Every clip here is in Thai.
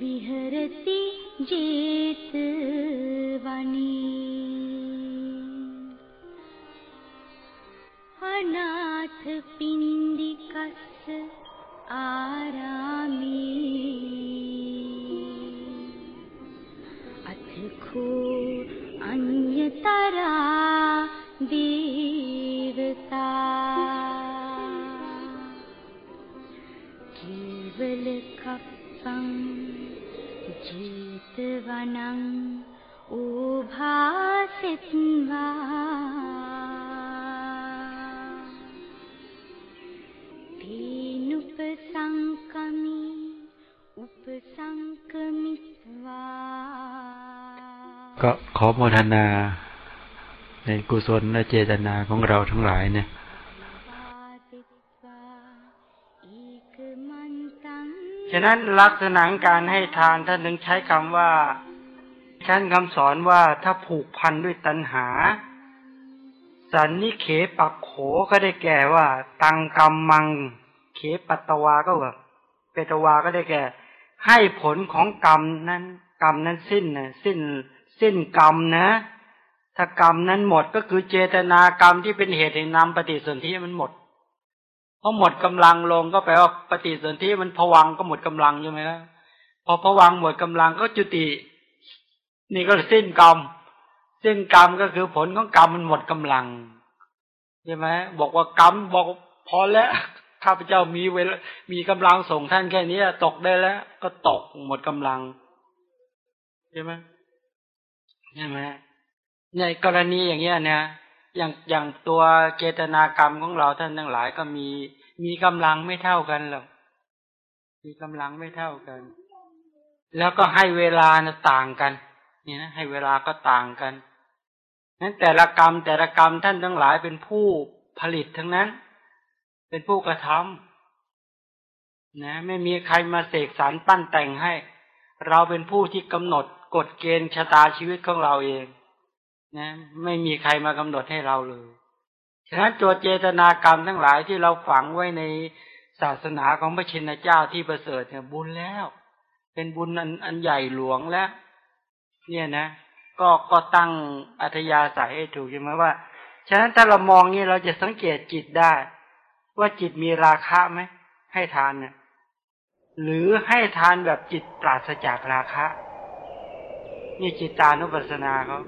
बिहृति जे वनी अनाथ पिण्डि कस् केवलकप्पं जेतवनम् उभासित्वा तेनुपसङ्कमि उपसङ्कमित्वा ก็ขอโมทนา ในกุศลและเจตนาของเราทั้งหลายเนี่ย ฉะนั้นลักษณะการให้ทานท่านถึงใช้คำว่าท่านคำสอนว่าถ้าผูกพันด้วยตัณหา สันนิเขปักโขก็ได้แก่ว่า ตังกรรมมัง เขปัตตวาก็แบบเปตวาก็ได้แก่ ให้ผลของกรรมนั้น กรรมนั้นสิ้นนะสิ้น สิ้นกรรมนะ ถ้ากรรมนั้นหมดก็คือเจตนากรรมที่เป็นเหตุให้นำปฏิสนธิมันหมด พอหมดกำลังลงก็แปลว่าปฏิสนธิมันผวังก็หมดกำลังใช่ไหมล่ะพอผวังหมดกำลังก็จุติ นี่ก็สิ้นกรรมสิ้นกรรมก็คือผลของกรรมมันหมดกำลังใช่ไหมบอกว่ากรรมบอกพอแล้วข้าพเจ้ามีเวลามีกำลังส่งท่านแค่นี้ตกได้แล้ว ก็ตกหมดกำลังใช่ไหมใช่ไหมในกรณีอย่างเงี้ยเนี่ย อย่างอย่างตัวเจตนากรรมของเราท่านทั้งหลายก็มีมีกำลังไม่เท่ากันหรอกมีกำลังไม่เท่ากัน แล้วก็ให้เวลานะต่างกัน เนี่ยนะให้เวลาก็ต่างกันนั้นแต่ละกรรมแต่ละกรรมท่านทั้งหลายเป็นผู้ผลิตทั้งนั้น เป็นผู้กระทำนะไม่มีใครมาเสกสรรปั้นแต่งให้ เราเป็นผู้ที่กำหนดกฎเกณฑ์ชะตาชีวิตของเราเอง นะไม่มีใครมากำหนดให้เราเลยฉะนั้นตัวเจตนากรรมทั้งหลายที่เราฝังไว้ในศาสนาของพระชินเจ้าที่ประเสริฐเนี่ยบุญแล้ว เป็นบุญอันอันใหญ่หลวงแล้ว เนี่ยนะ ก็ก็ตั้งอัธยาศัยให้ถูกใช่ไหมว่า ฉะนั้นถ้าเรามองนี้เราจะสังเกตจิตได้ ว่าจิตมีราคะไหมให้ทานเนี่ยหรือให้ทานแบบจิตปราศจากราคะ นี่จิตานุปัสสนาเขา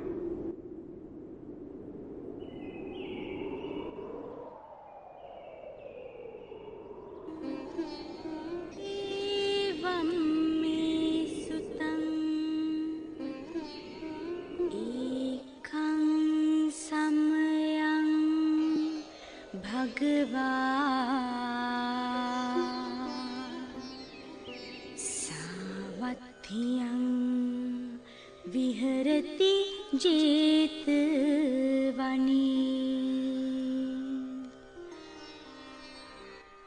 भगवा। सावधियं विहरति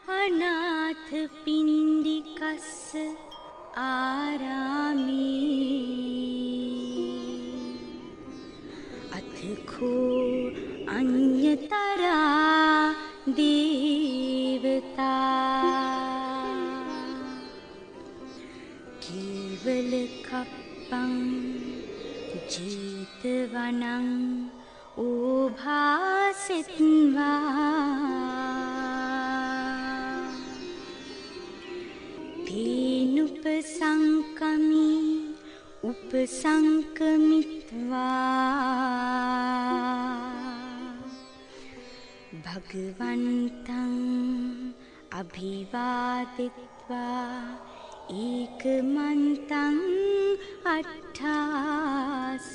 अनाथ पिण्डिकस् आरामे। अथ खो केवलकप्पं जेतवनम् उभासित्वा। तेनुपसङ्कमि उपसङ्कमित्वा भगवन्तम् अभिवादित्वा एकमन्तम् अट्ठासि